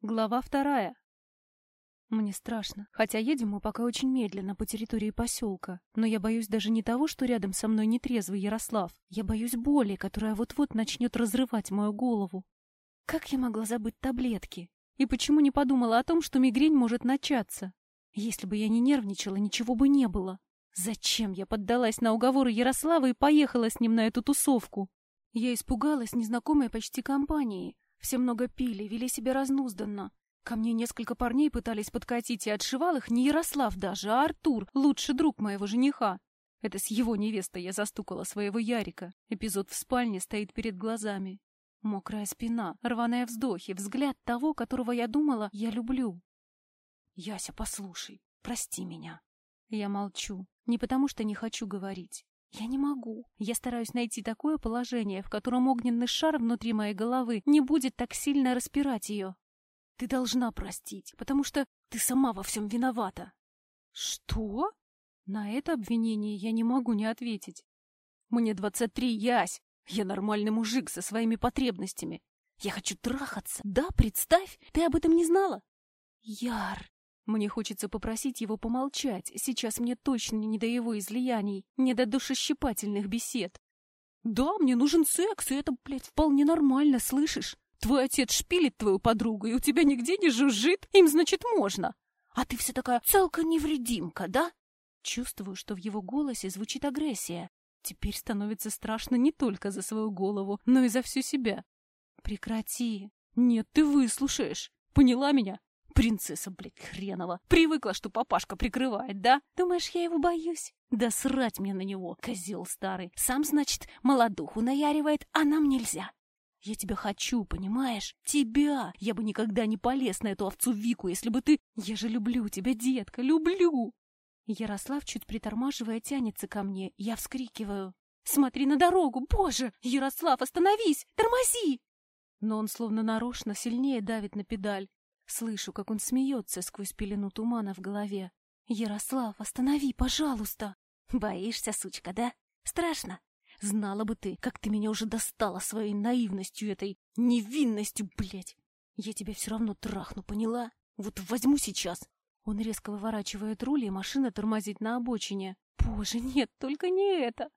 Глава вторая. Мне страшно, хотя едем мы пока очень медленно по территории поселка. Но я боюсь даже не того, что рядом со мной нетрезвый Ярослав. Я боюсь боли, которая вот-вот начнет разрывать мою голову. Как я могла забыть таблетки? И почему не подумала о том, что мигрень может начаться? Если бы я не нервничала, ничего бы не было. Зачем я поддалась на уговоры Ярослава и поехала с ним на эту тусовку? Я испугалась незнакомой почти компании. Все много пили, вели себя разнузданно. Ко мне несколько парней пытались подкатить, и отшивал их не Ярослав даже, а Артур, лучший друг моего жениха. Это с его невестой я застукала своего Ярика. Эпизод в спальне стоит перед глазами. Мокрая спина, рваные вздохи, взгляд того, которого я думала, я люблю. Яся, послушай, прости меня. Я молчу, не потому что не хочу говорить. Я не могу. Я стараюсь найти такое положение, в котором огненный шар внутри моей головы не будет так сильно распирать ее. Ты должна простить, потому что ты сама во всем виновата. Что? На это обвинение я не могу не ответить. Мне двадцать три, Ясь. Я нормальный мужик со своими потребностями. Я хочу трахаться. Да, представь, ты об этом не знала? Яр, мне хочется попросить его помолчать. Сейчас мне точно не до его излияний, не до душещипательных бесед. Да, мне нужен секс, и это, блядь, вполне нормально, слышишь? Твой отец шпилит твою подругу, и у тебя нигде не жужжит, им, значит, можно. А ты все такая целка-невредимка, да? Чувствую, что в его голосе звучит агрессия. Теперь становится страшно не только за свою голову, но и за всю себя. Прекрати. Нет, ты выслушаешь. Поняла меня? Принцесса, блядь, хренова. Привыкла, что папашка прикрывает, да? Думаешь, я его боюсь? Да срать мне на него, козел старый. Сам, значит, молодуху наяривает, а нам нельзя. Я тебя хочу, понимаешь? Тебя! Я бы никогда не полез на эту овцу Вику, если бы ты... Я же люблю тебя, детка, люблю! Ярослав, чуть притормаживая, тянется ко мне. Я вскрикиваю. «Смотри на дорогу! Боже! Ярослав, остановись! Тормози!» Но он словно нарочно сильнее давит на педаль. Слышу, как он смеется сквозь пелену тумана в голове. «Ярослав, останови, пожалуйста!» «Боишься, сучка, да? Страшно? Знала бы ты, как ты меня уже достала своей наивностью этой, невинностью, блядь! Я тебя все равно трахну, поняла? Вот возьму сейчас!» Он резко выворачивает руль, и машина тормозит на обочине. «Боже, нет, только не это!»